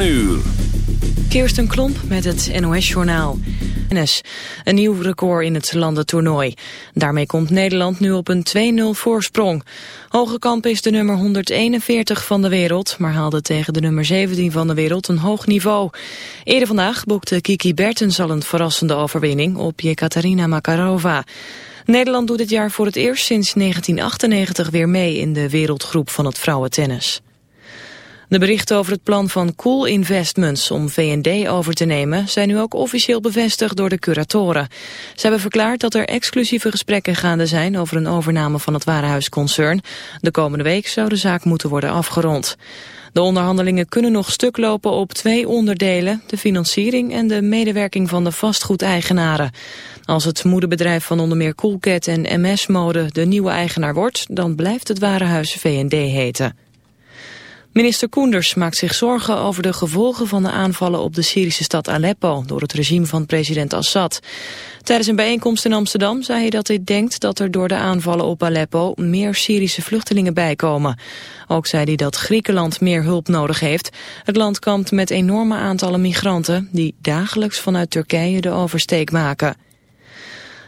7 uur. Kirsten Klomp met het NOS-journaal. Een nieuw record in het landentoernooi. Daarmee komt Nederland nu op een 2-0 voorsprong. Hogekamp is de nummer 141 van de wereld... maar haalde tegen de nummer 17 van de wereld een hoog niveau. Eerder vandaag boekte Kiki Bertens al een verrassende overwinning... op Jekaterina Makarova. Nederland doet dit jaar voor het eerst sinds 1998 weer mee... in de wereldgroep van het vrouwentennis. De berichten over het plan van Cool Investments om V&D over te nemen zijn nu ook officieel bevestigd door de curatoren. Ze hebben verklaard dat er exclusieve gesprekken gaande zijn over een overname van het warenhuisconcern. De komende week zou de zaak moeten worden afgerond. De onderhandelingen kunnen nog stuk lopen op twee onderdelen, de financiering en de medewerking van de vastgoedeigenaren. Als het moederbedrijf van onder meer Coolcat en MS Mode de nieuwe eigenaar wordt, dan blijft het warenhuis V&D heten. Minister Koenders maakt zich zorgen over de gevolgen van de aanvallen op de Syrische stad Aleppo door het regime van president Assad. Tijdens een bijeenkomst in Amsterdam zei hij dat hij denkt dat er door de aanvallen op Aleppo meer Syrische vluchtelingen bijkomen. Ook zei hij dat Griekenland meer hulp nodig heeft. Het land kampt met enorme aantallen migranten die dagelijks vanuit Turkije de oversteek maken.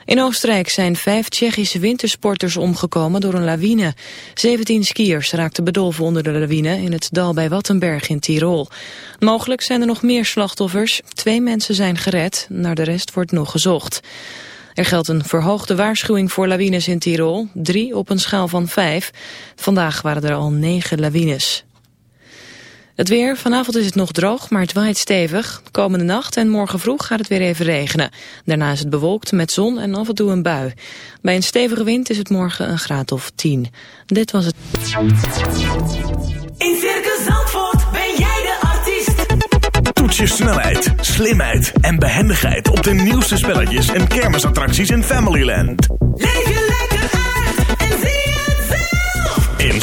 In Oostenrijk zijn vijf Tsjechische wintersporters omgekomen door een lawine. 17 skiers raakten bedolven onder de lawine in het dal bij Wattenberg in Tirol. Mogelijk zijn er nog meer slachtoffers. Twee mensen zijn gered, naar de rest wordt nog gezocht. Er geldt een verhoogde waarschuwing voor lawines in Tirol, drie op een schaal van vijf. Vandaag waren er al negen lawines. Het weer, vanavond is het nog droog, maar het waait stevig. Komende nacht en morgen vroeg gaat het weer even regenen. Daarna is het bewolkt met zon en af en toe een bui. Bij een stevige wind is het morgen een graad of 10. Dit was het... In Circus Zandvoort ben jij de artiest. Toets je snelheid, slimheid en behendigheid op de nieuwste spelletjes en kermisattracties in Familyland. Leef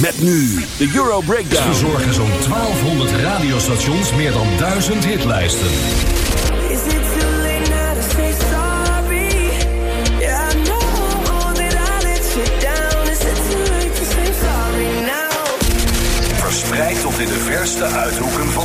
Met nu de Euro Breakdown. Verzorgen zo'n 1200 radiostations meer dan 1000 hitlijsten.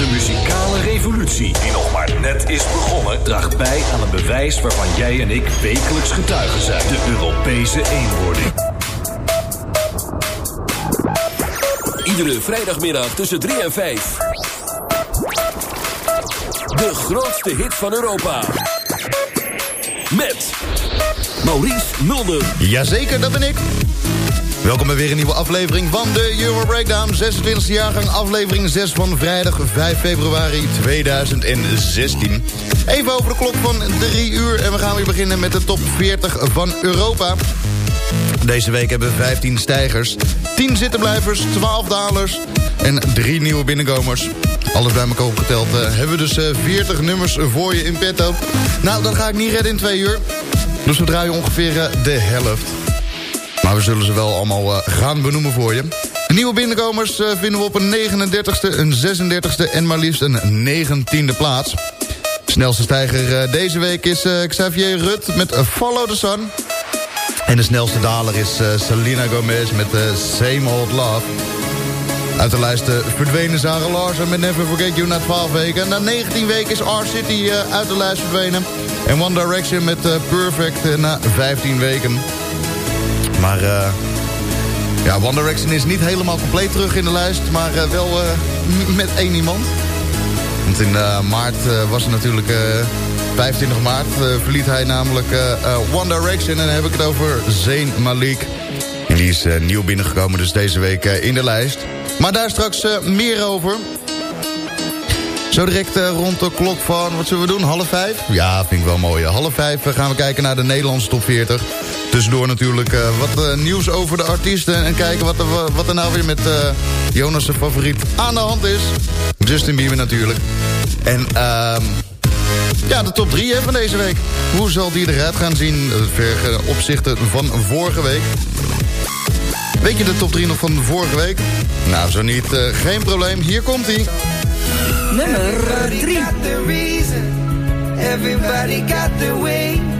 De muzikale revolutie, die nog maar net is begonnen, draagt bij aan een bewijs waarvan jij en ik wekelijks getuigen zijn: de Europese eenwording. Iedere vrijdagmiddag tussen 3 en 5. De grootste hit van Europa. Met Maurice Mulder. Jazeker, dat ben ik. Welkom bij weer een nieuwe aflevering van de Euro Breakdown. 26e jaargang, aflevering 6 van vrijdag 5 februari 2016. Even over de klok van 3 uur en we gaan weer beginnen met de top 40 van Europa. Deze week hebben we 15 stijgers, 10 zittenblijvers, 12 dalers en 3 nieuwe binnenkomers. Alles bij elkaar opgeteld uh, hebben we dus uh, 40 nummers voor je in petto. Nou, dat ga ik niet redden in 2 uur. Dus we draaien ongeveer uh, de helft. Maar we zullen ze wel allemaal uh, gaan benoemen voor je. De nieuwe binnenkomers uh, vinden we op een 39ste, een 36ste en maar liefst een 19e plaats. Snelste stijger uh, deze week is Xavier Rut met Follow the Sun. En de snelste daler is Selena Gomez met Same Old Love. Uit de lijst verdwenen Sarah Larsen met Never Forget You na 12 weken. Na 19 weken is R-City uit de lijst verdwenen. En One Direction met Perfect na 15 weken. Maar uh, ja, One Direction is niet helemaal compleet terug in de lijst. Maar uh, wel uh, met één iemand. Want in maart was het natuurlijk... 25 maart verliet hij namelijk One Direction. En dan heb ik het over Zayn Malik. Die is nieuw binnengekomen dus deze week in de lijst. Maar daar straks meer over. Zo direct rond de klok van, wat zullen we doen, half vijf? Ja, vind ik wel mooi. Half vijf gaan we kijken naar de Nederlandse top 40. Tussendoor natuurlijk uh, wat uh, nieuws over de artiesten... en kijken wat er, wat er nou weer met Jonas' favoriet aan de hand is. Justin Bieber natuurlijk. En ehm ja, de top 3 van deze week. Hoe zal die eruit gaan zien ver opzichte van vorige week? Weet je de top 3 nog van vorige week? Nou, zo niet, geen probleem. Hier komt hij. Nummer 3. Everybody got their way.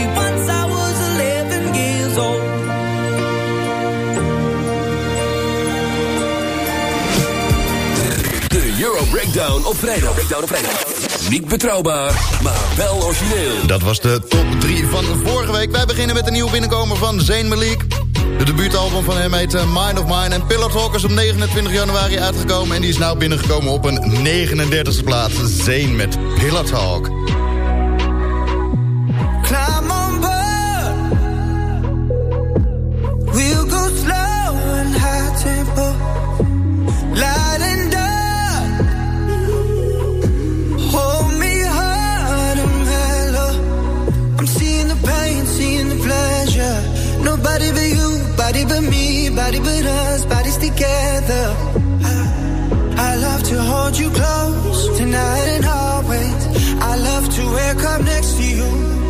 Breakdown op vrijdag. Breakdown op vrijdag. Niet betrouwbaar, maar wel origineel. Dat was de top 3 van vorige week. Wij beginnen met een nieuwe binnenkomer van Zayn Malik. De debuutalbum van hem heet eh, Mind of Mine. En Pillar Talk is op 29 januari uitgekomen. En die is nou binnengekomen op een 39e plaats. Zayn met Pillar Talk. Us, bodies together. I, I love to hold you close tonight and always. I love to wake up next to you.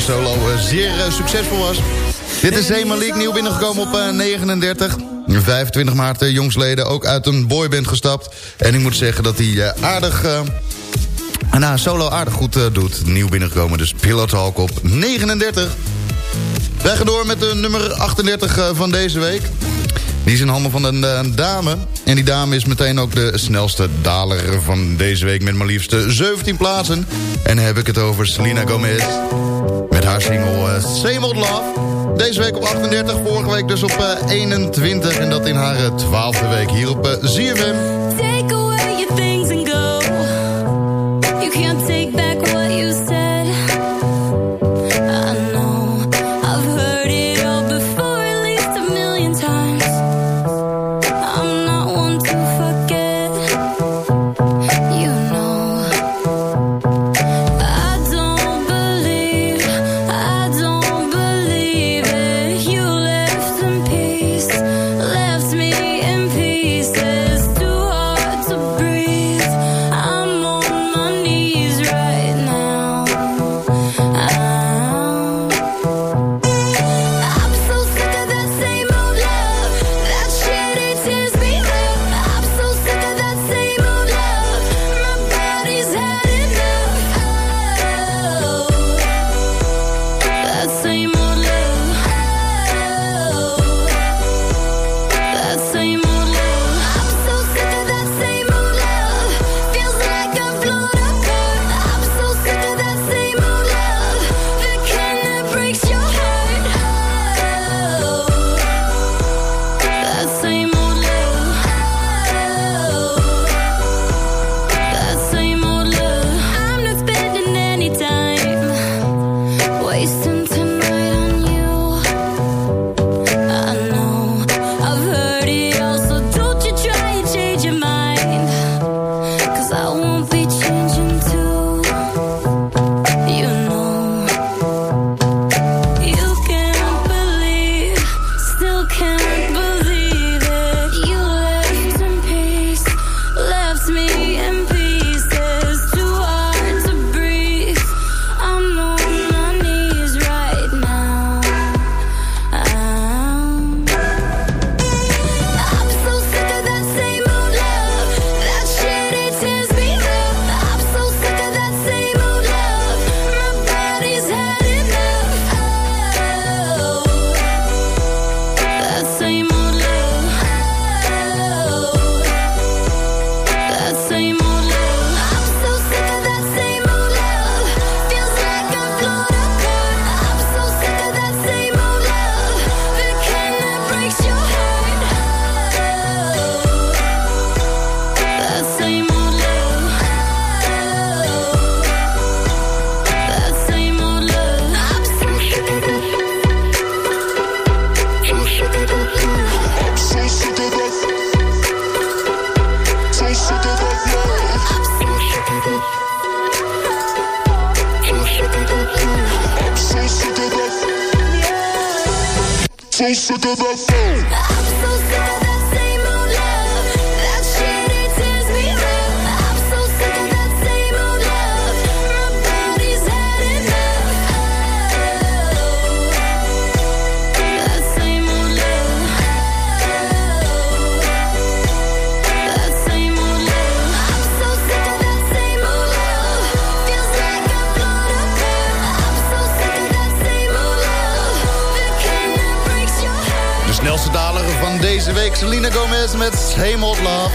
En solo eh, zeer eh, succesvol was. Dit is Zee Malik, nieuw binnengekomen op eh, 39. 25 maart eh, jongsleden ook uit een boyband gestapt. En ik moet zeggen dat hij eh, aardig... eh, nou, solo aardig goed eh, doet. Nieuw binnengekomen, dus Pillow Talk op 39. Wij gaan door met de nummer 38 eh, van deze week. Die is in handen van een, eh, een dame. En die dame is meteen ook de snelste daler van deze week... met maar liefst eh, 17 plaatsen. En dan heb ik het over Selena Gomez. Met haar single uh, Same Old Love. Deze week op 38, vorige week dus op eh, 21. En dat in haar eh, 12e week hier op eh, ZFM. Take your things and go. You can't sick of that Same Old Love.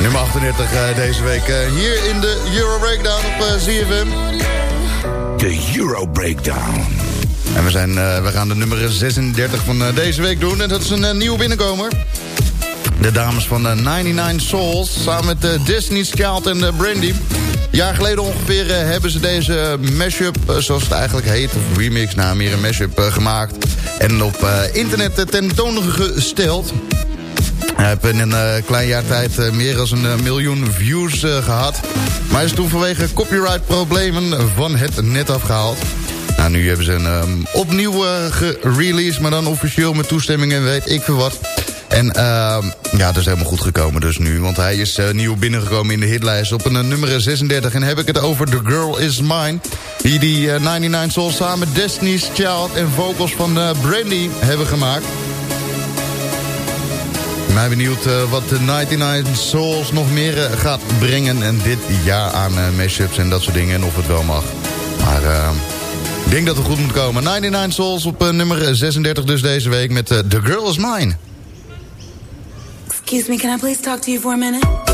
Nummer 38 eh, deze week. eh, hier in de Euro Breakdown op eh, ZFM. De Euro Breakdown. En we, zijn, we gaan de nummer 36 van deze week doen. En dat is een nieuwe binnenkomer. De dames van eh, 99 Souls. Samen met Destiny's Child en Brandy. Een jaar geleden ongeveer hebben ze deze mashup, zoals het eigenlijk heet... of remix, nou meer een mashup gemaakt... en op internet tentoongesteld. Hij heeft in een eh, klein jaar tijd eh, meer dan een eh, miljoen views eh, gehad. Maar is toen vanwege copyright problemen van het net afgehaald. Nou, nu hebben ze een ehm, opnieuw gereleased, maar dan officieel met toestemming en weet ik veel wat. En ehm, ja, dat is helemaal goed gekomen dus nu. Want hij is nieuw binnengekomen in de hitlijst op een nummer 36. En heb ik het over The Girl Is Mine. Die die 99 Souls samen Destiny's Child en vocals van Brandy hebben gemaakt. Ben benieuwd uh, wat de 99 Souls nog meer uh, gaat brengen en dit jaar aan uh, mashups en dat soort dingen. En of het wel mag. Maar ik denk dat het goed moet komen. 99 Souls op nummer 36 dus deze week met The Girl Is Mine. Excuse me, can I please talk to you for a minute?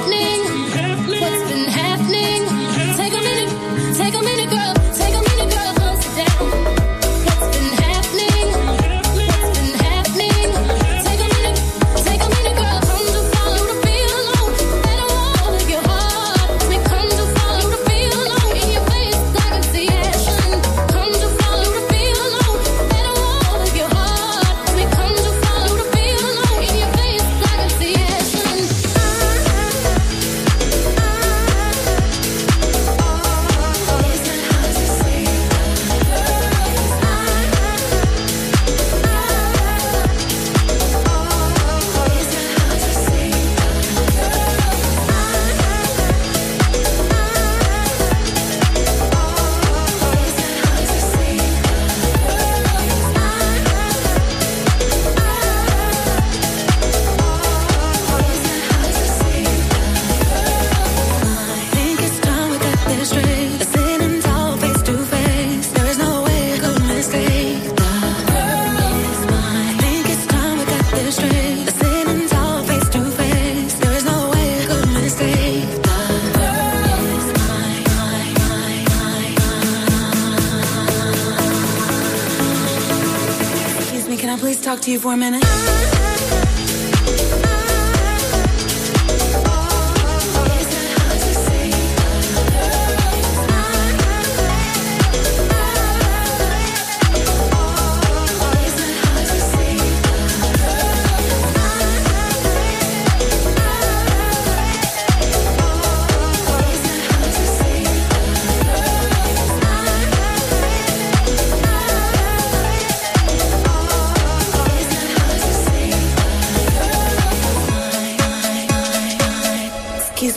you for a minute?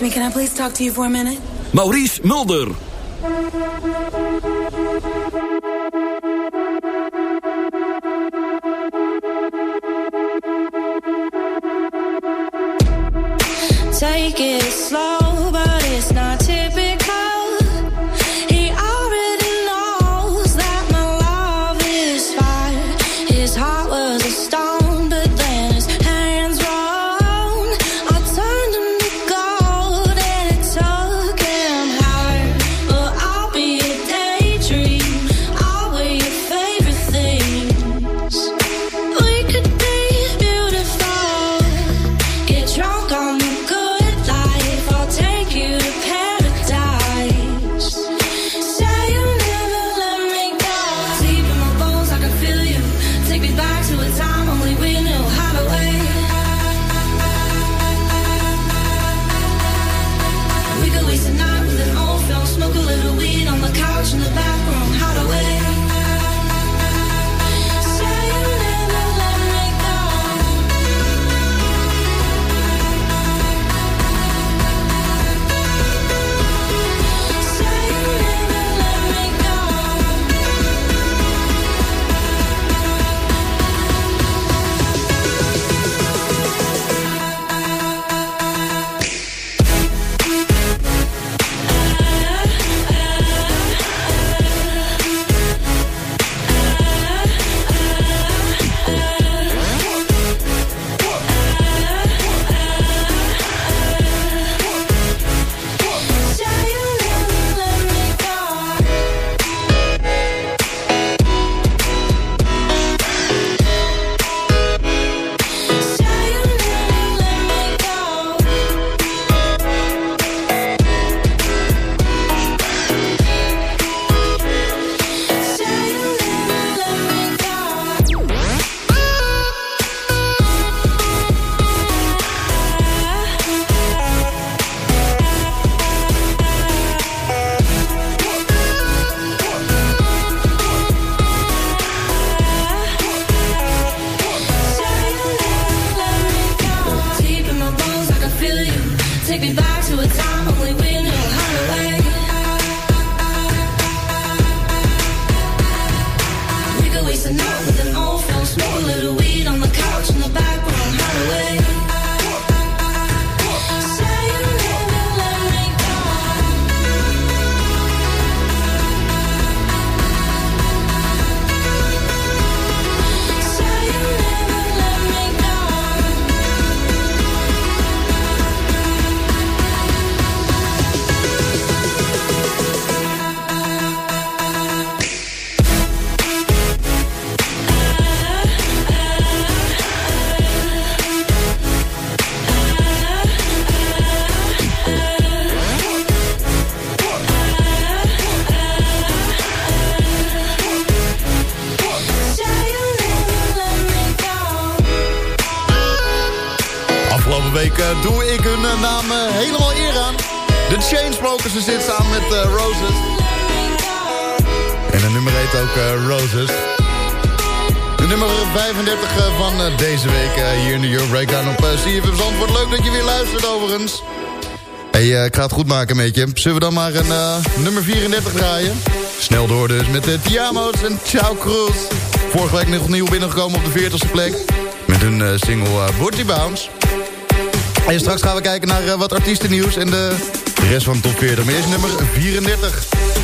Me, can I please talk to you for a minute? Maurice Mulder. heet ook uh, Roses. De nummer 35 eh, van eh, deze week hier in de Euro Breakdown op CFM Zandvoort. Leuk dat je weer luistert overigens. hey, ik ga het goed maken met je. Zullen we dan maar een nummer 34 draaien? Snel door dus met de Tiamo's en Ciao Cruz. Vorige week nog nieuw binnengekomen op de 40ste plek. Met hun single Booty Bounce. En straks gaan we kijken naar wat artiestennieuws en de rest van de top 40. Maar eerst nummer 34.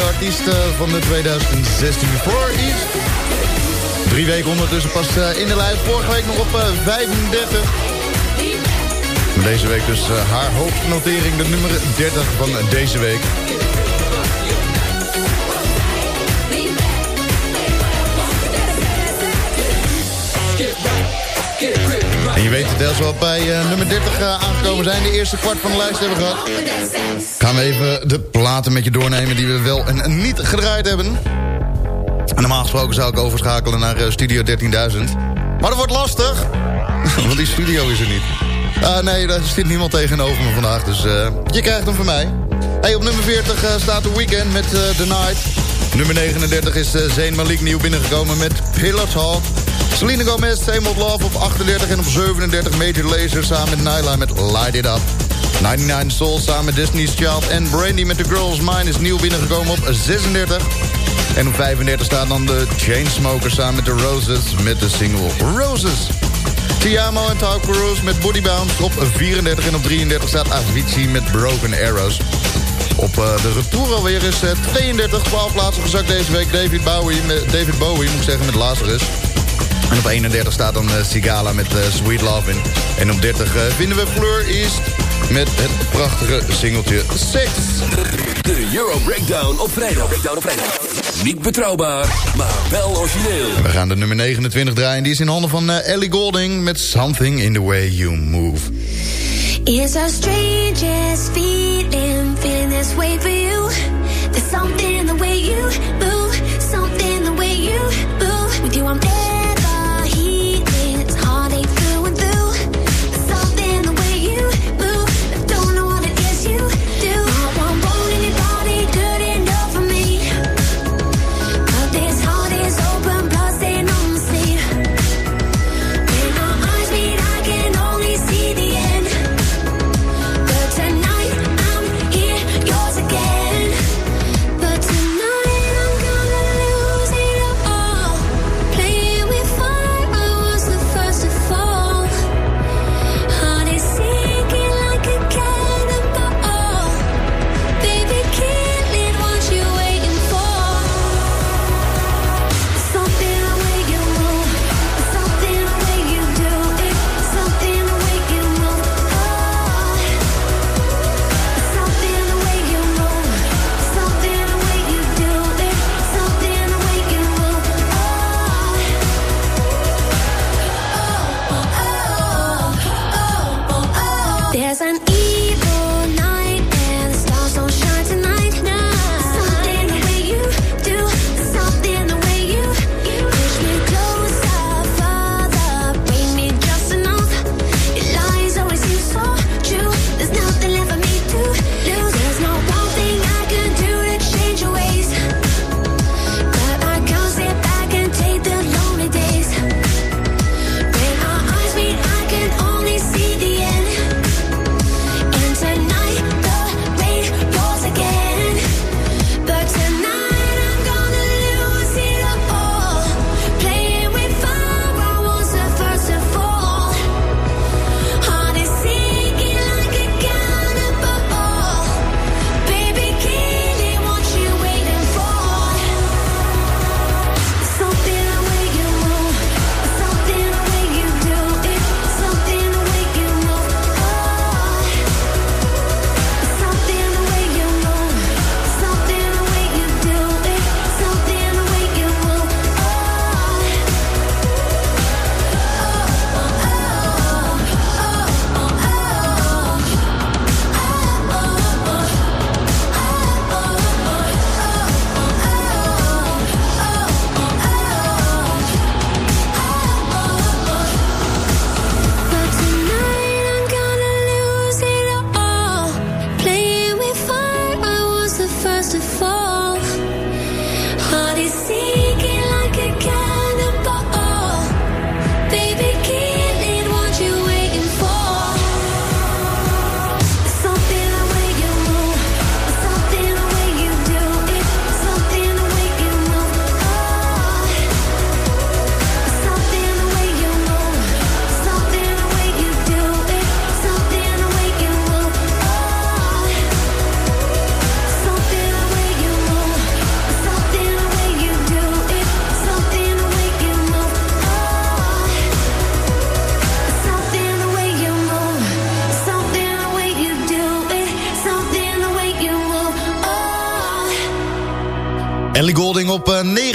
Opkomende artiest eh, van de 2016 Fleur is. Drie weken ondertussen pas eh, in de lijst. Vorige week nog op eh, 35. Maar Deze week dus eh, haar hoogste notering, de nummer 30 van deze week. Je weet het, als al bij nummer 30 eh, aangekomen zijn... de eerste kwart van de lijst hebben gehad... gaan we even de platen met je doornemen... die we wel en niet gedraaid hebben. En normaal gesproken zou ik overschakelen naar eh, Studio 13.000. Maar dat wordt lastig, want die studio is er niet. Ah, nee, daar zit niemand tegenover me vandaag, dus eh, je krijgt hem van mij. Hey, op nummer 40 eh, staat The Weeknd met The Night. Nummer 39 is Zayn Malik nieuw binnengekomen met Pillar Talk. Selena Gomez, Same Old Love op 38 en op 37 Major Lazer samen met Nyla met Light It Up. 99 Soul samen met Destiny's Child en Brandy met The Girl's Mind is nieuw binnengekomen op 36. En op 35 staan dan de Chainsmokers samen met The Roses met de single Roses. Tiamo en Tau Cruz met Body Bounce op 34 en op 33 staat Avicii met Broken Arrows. Op eh, de retour alweer is eh, 32, 12 plaatsen gezakt deze week. David Bowie, David Bowie moet ik zeggen, met Lazarus. En op 31 staat dan eh, Sigala met eh, Sweet Love in. En op 30 eh, vinden we Fleur East met het prachtige singeltje Sex. De Euro Breakdown op vrijdag. Breakdown op vrijdag. Niet betrouwbaar, maar wel origineel. We gaan de nummer 29 draaien. Die is in handen van Ellie Golding met Something in the Way You Move. It's the strangest feeling, feeling this way for you. There's something in the way you move, something the way you move. With you, I'm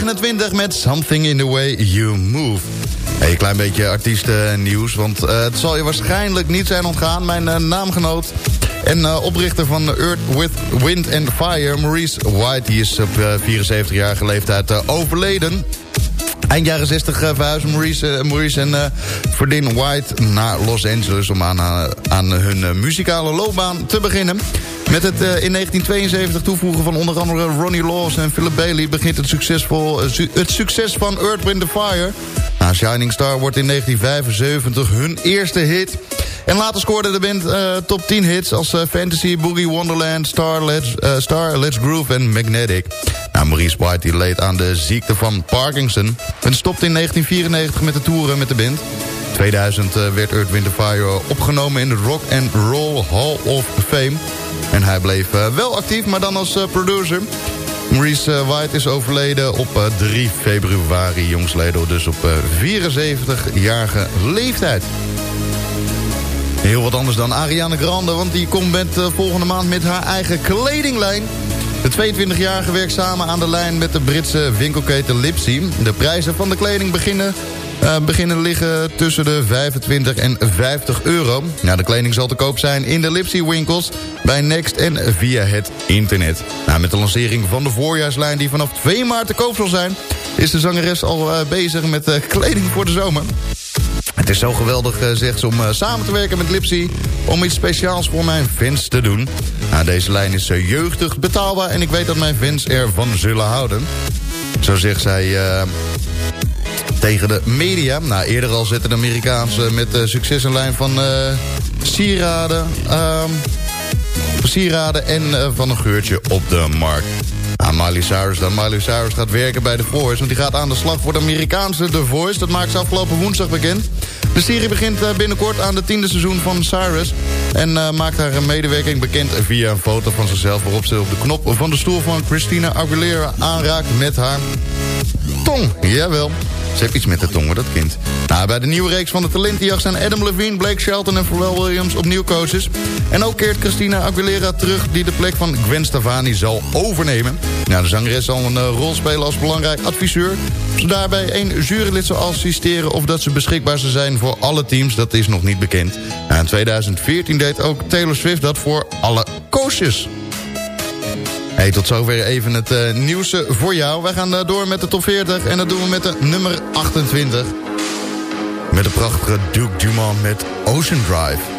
29 met Something in the Way You Move. Hey, een klein beetje artiestennieuws, want eh, het zal je waarschijnlijk niet zijn ontgaan. Mijn eh, naamgenoot en eh, oprichter van Earth with Wind and Fire, Maurice White... die is op 74-jarige leeftijd overleden. Eind jaren 60 uh, verhuisden Maurice, Maurice en Verdin White naar Los Angeles... om aan, aan hun muzikale loopbaan te beginnen. Met het uh, in 1972 toevoegen van onder andere Ronnie Laws en Philip Bailey... begint het, succesvol, su het succes van Earth, Wind Fire. Nou, Shining Star wordt in 1975 hun eerste hit... En later scoorde de band uh, top 10 hits als Fantasy, Boogie Wonderland, Star Let's, Star, Let's Groove en Magnetic. Nou, Maurice White die leed aan de ziekte van Parkinson... en stopte in 1994 met de toeren met de band. 2000 werd Earth, Wind opgenomen in de Rock and Roll Hall of Fame. En hij bleef wel actief, maar dan als producer... Maurice White is overleden op 3 februari, jongsleden, dus op 74-jarige leeftijd. Heel wat anders dan Ariana Grande, want die komt met, volgende maand met haar eigen kledinglijn. De 22-jarige werkt samen aan de lijn met de Britse winkelketen Lipsy. De prijzen van de kleding beginnen, uh, beginnen liggen tussen de 25 en 50 euro. Nou, de kleding zal te koop zijn in de Lipsy winkels, bij Next en via het internet. Nou, met de lancering van de voorjaarslijn die vanaf 2 maart te koop zal zijn... is de zangeres al uh, bezig met kleding voor de zomer. Het is zo geweldig, zegt ze, om samen te werken met Lipsy... om iets speciaals voor mijn fans te doen. Nou, deze lijn is jeugdig, betaalbaar... en ik weet dat mijn fans ervan zullen houden. Zo zegt zij tegen de media. Nou, eerder al zette de Amerikaanse met succes een lijn van sieraden... Ehm, sieraden en van een geurtje op de markt. Nou, Miley Cyrus dan. Gaat werken bij The Voice. Want die gaat aan de slag voor de Amerikaanse The Voice. Dat maakt ze afgelopen woensdag bekend. De serie begint binnenkort aan de tiende seizoen van Cyrus. En maakt haar medewerking bekend via een foto van zichzelf... waarop ze op de knop van de stoel van Christina Aguilera aanraakt met haar tong. Jawel. Ze heeft iets met de tong, dat kind. Nou, bij de nieuwe reeks van de talentenjacht zijn Adam Levine, Blake Shelton en Pharrell Williams opnieuw coaches. En ook keert Christina Aguilera terug die de plek van Gwen Stefani zal overnemen. Nou, de zangeres zal een uh, rol spelen als belangrijk adviseur. Of ze daarbij één jurylid zal assisteren of dat ze beschikbaar zal zijn voor alle teams, dat is nog niet bekend. In 2014 deed ook Taylor Swift dat voor alle coaches. Hey, tot zover even het uh, nieuws voor jou. Wij gaan uh, door met de top 40 en dat doen we met de nummer 28. Met de prachtige Duke Dumont met Ocean Drive.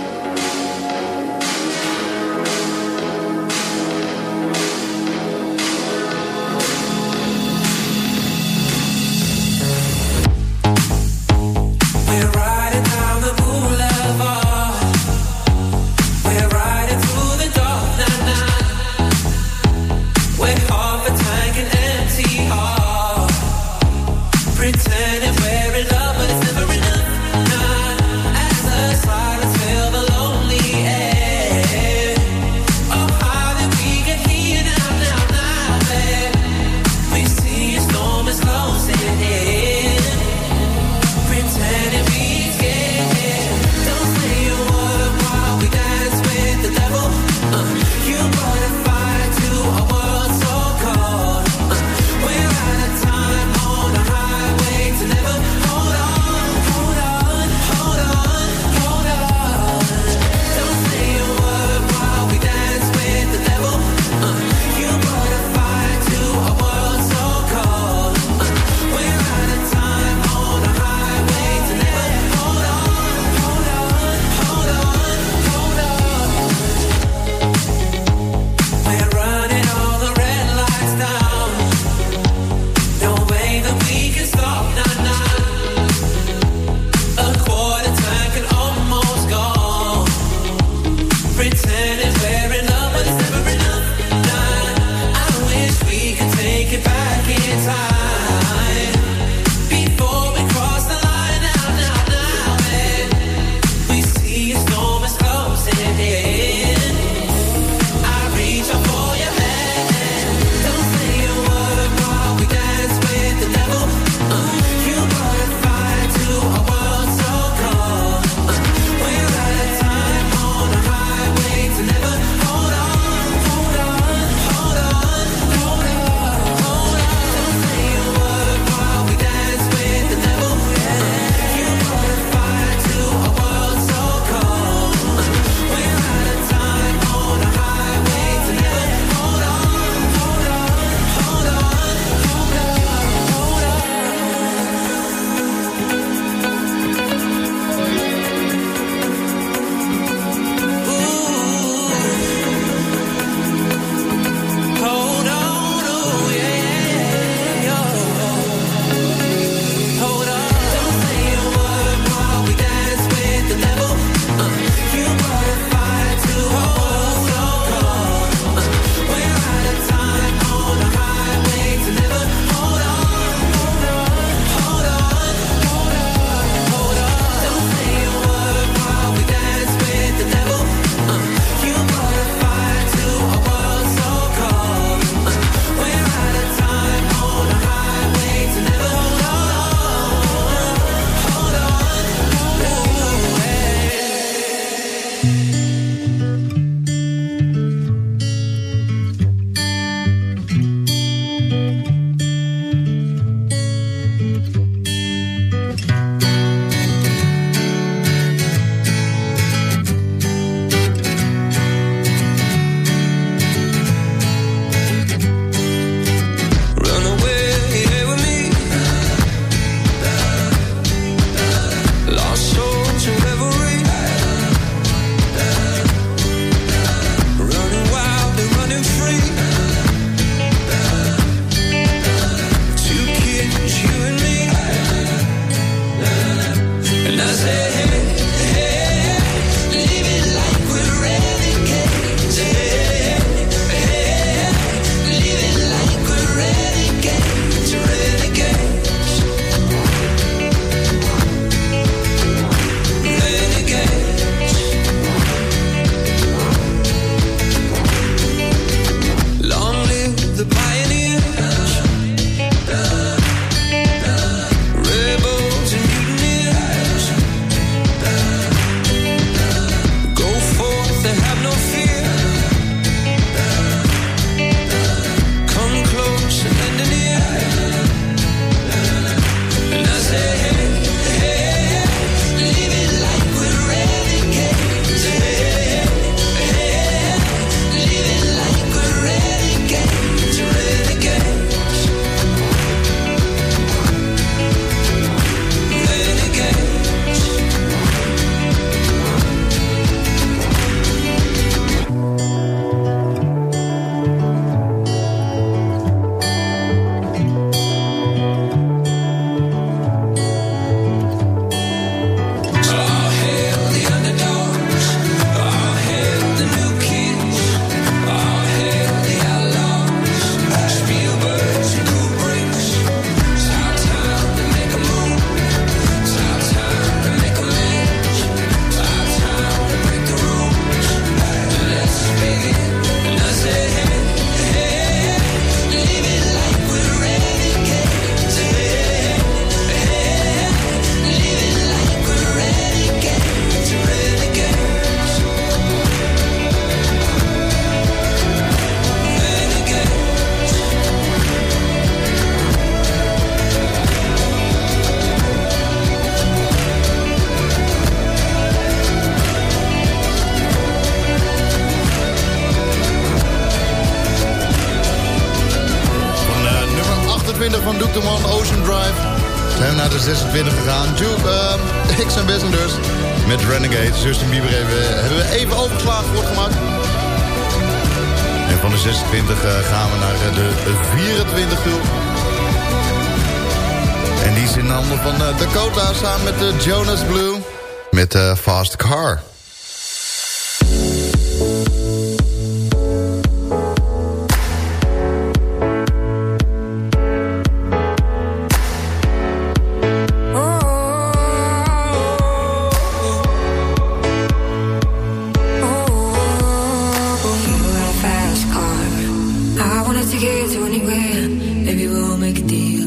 hard to to anywhere. Maybe we'll make a deal.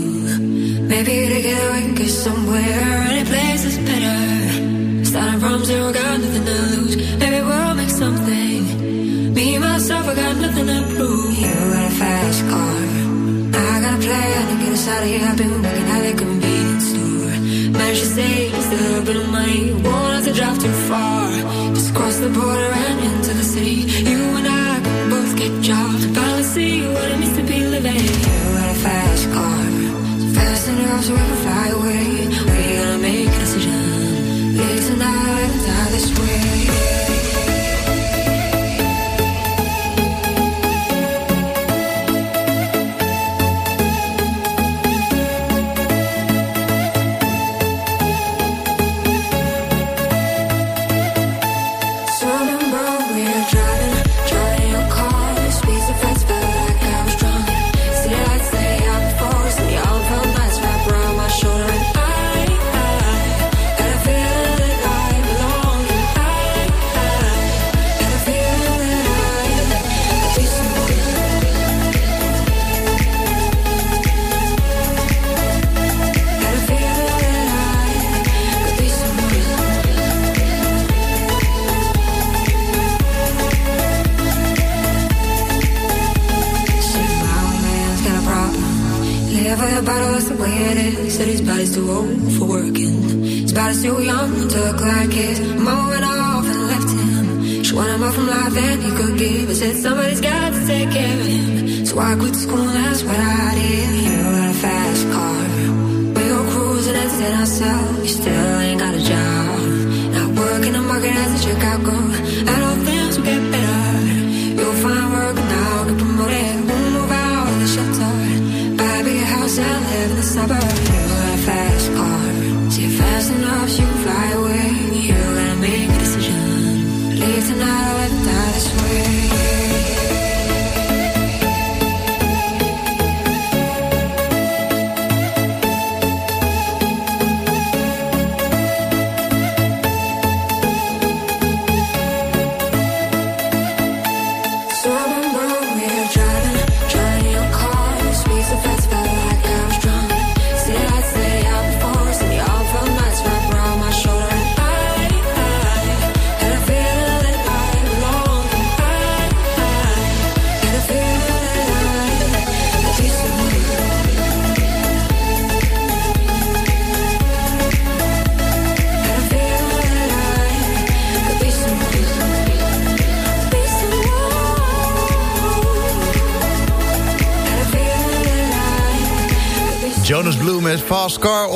Maybe together we can get somewhere. Any place is better. Starting from zero, got nothing to lose. Maybe we'll make something. Me, myself, I got nothing to prove. You got a fast car. I got a plan to get us out of here. I've been working at a convenience store. Managed to save a little bit of money. Won't have to drive too far. Just cross the border and into the city. You and I can both get jobs. Jonas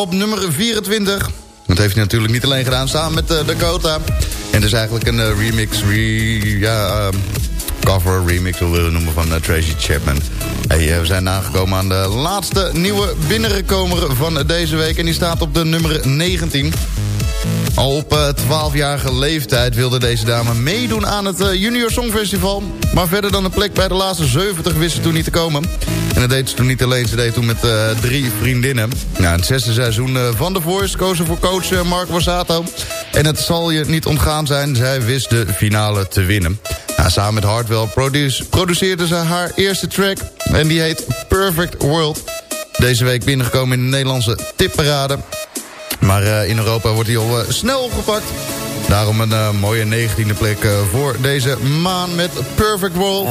op nummer 24. Dat heeft hij natuurlijk niet alleen gedaan, samen met uh, Dakota. En is eigenlijk een uh, remix, re, ja, um, cover remix, hoe we noemen, van uh, Tracy Chapman. Hey, we zijn aangekomen aan de laatste nieuwe binnengekomer van deze week. En die staat op de nummer 19. Op uh, 12-jarige leeftijd wilde deze dame meedoen aan het uh, Junior Songfestival. Maar verder dan een plek bij de laatste 70 wist ze toen niet te komen. En dat deed ze toen niet alleen, ze deed toen met uh, drie vriendinnen. Nou, het zesde seizoen van The Voice kozen voor coach Mark Borsato. En het zal je niet ontgaan zijn, zij wist de finale te winnen. Nou, samen met Hardwell produce, produceerde ze haar eerste track. En die heet Perfect World. Deze week binnengekomen in de Nederlandse tipparade. Maar uh, in Europa wordt hij al uh, snel opgepakt. Daarom een uh, mooie 19e plek voor deze maan met Perfect World.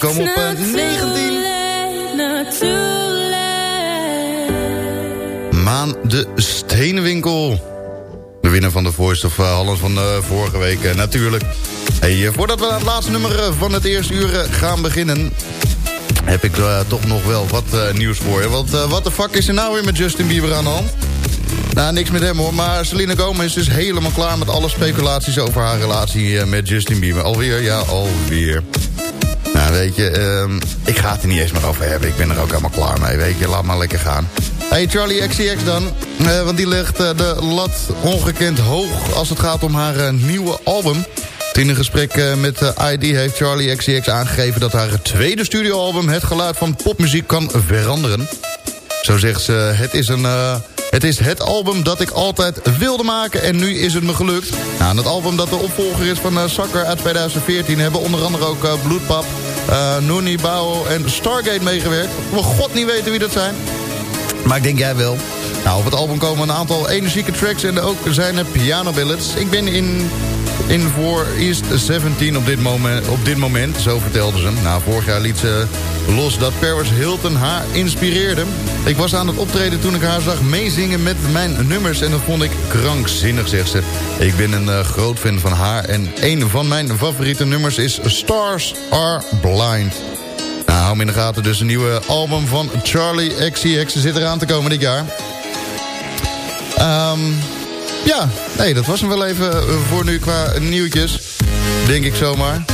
Binnengekomen op Not eh, too 19. late, not too late. Maan de Stenenwinkel. De winnaar van de Voice of uh, Holland van de vorige week eh, natuurlijk. Hey, eh, voordat we aan het laatste nummer eh, van het eerste uur eh, gaan beginnen... heb ik eh, toch nog wel wat eh, nieuws voor je. Want wat de fuck is er nou weer met Justin Bieber aan de hand? Nou, niks met hem hoor. Maar Selena Gomez is helemaal klaar met alle speculaties over haar relatie eh, met Justin Bieber. Alweer? Ja, alweer. Nou, weet je, ehm, ik ga het er niet eens meer over hebben. Ik ben er ook helemaal klaar mee, weet je. Laat maar lekker gaan. Hey, Charlie XCX dan. Eh, want die legt eh, de lat ongekend hoog als het gaat om haar eh, nieuwe album. In een gesprek met ID heeft Charlie XCX aangegeven... dat haar tweede studioalbum het geluid van popmuziek kan veranderen. Zo zegt ze, het is een... het is het album dat ik altijd wilde maken en nu is het me gelukt. Nou, het album dat de opvolger is van Sucker uit 2014... hebben onder andere ook Bloedpap, Nooni Bao en Stargate meegewerkt. We god niet weten wie dat zijn. Maar ik denk jij wel. Nou, op het album komen een aantal energieke tracks en ook zijn er piano ballads. Ik ben in, in voor East 17 op dit, moment, op dit moment, zo vertelde ze. Nou, vorig jaar liet ze los dat Paris Hilton haar inspireerde. Ik was aan het optreden toen ik haar zag meezingen met mijn nummers... en dat vond ik krankzinnig, zegt ze. Ik ben een uh, groot fan van haar en een van mijn favoriete nummers is Stars Are Blind. Nou, hou hem in de gaten. Dus een nieuwe album van Charlie XCX zit eraan te komen dit jaar. Um, ja, nee, dat was hem wel even uh, voor nu qua nieuwtjes. Denk ik zomaar.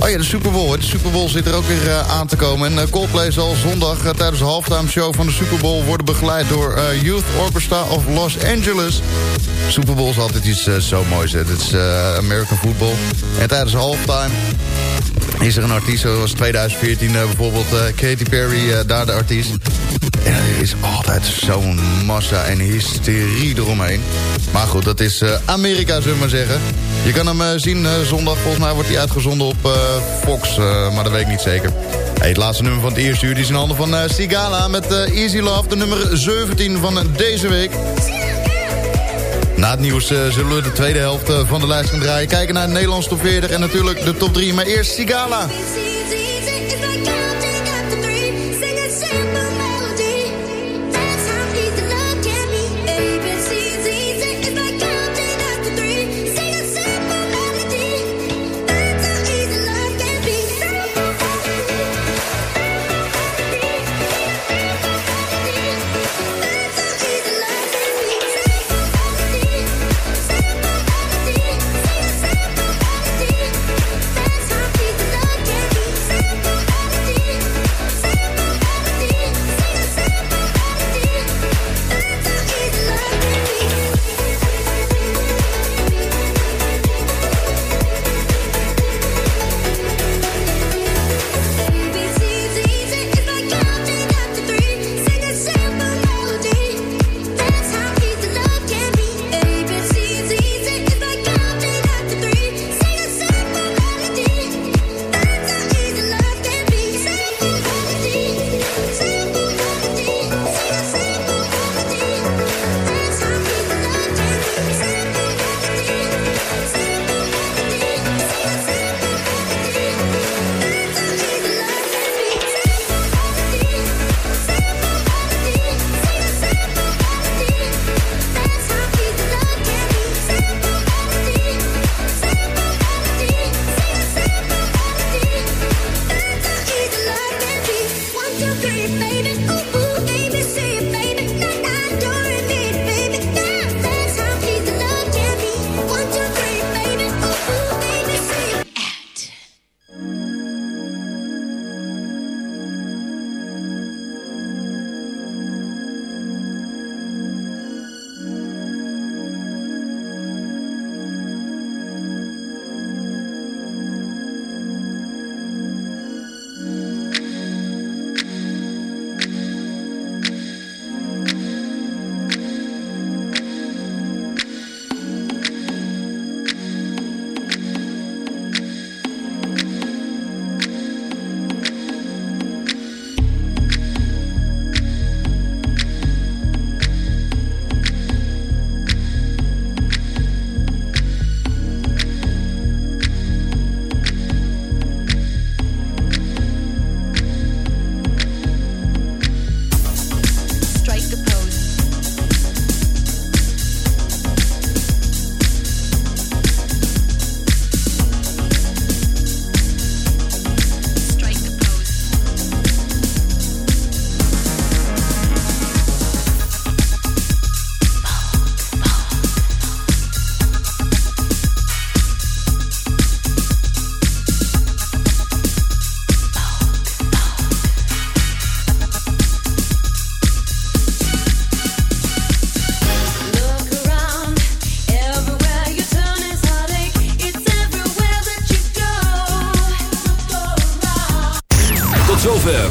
Oh ja, de Super Bowl. De Super Bowl zit er ook weer uh, aan te komen. En uh, Coldplay zal zondag tijdens de halftime show van de Super Bowl... worden begeleid door Youth Orchestra of Los Angeles. Super Bowl is altijd iets zo moois. Het is American football. En tijdens de halftime is er een artiest, zoals 2014 bijvoorbeeld Katy Perry, daar de artiest. Er is altijd zo'n massa en hysterie eromheen. Maar goed, dat is Amerika, zullen we maar zeggen. Je kan hem uh, zien uh, zondag. Volgens mij wordt hij uitgezonden op Fox. maar dat weet ik niet zeker. Het laatste nummer van het eerste uur is in handen van Sigala met Easy Love. De nummer 17 van deze week. Na het nieuws zullen we de tweede helft van de lijst gaan draaien. Kijken naar de Nederlandse top 40 en natuurlijk de top 3. Maar eerst Sigala.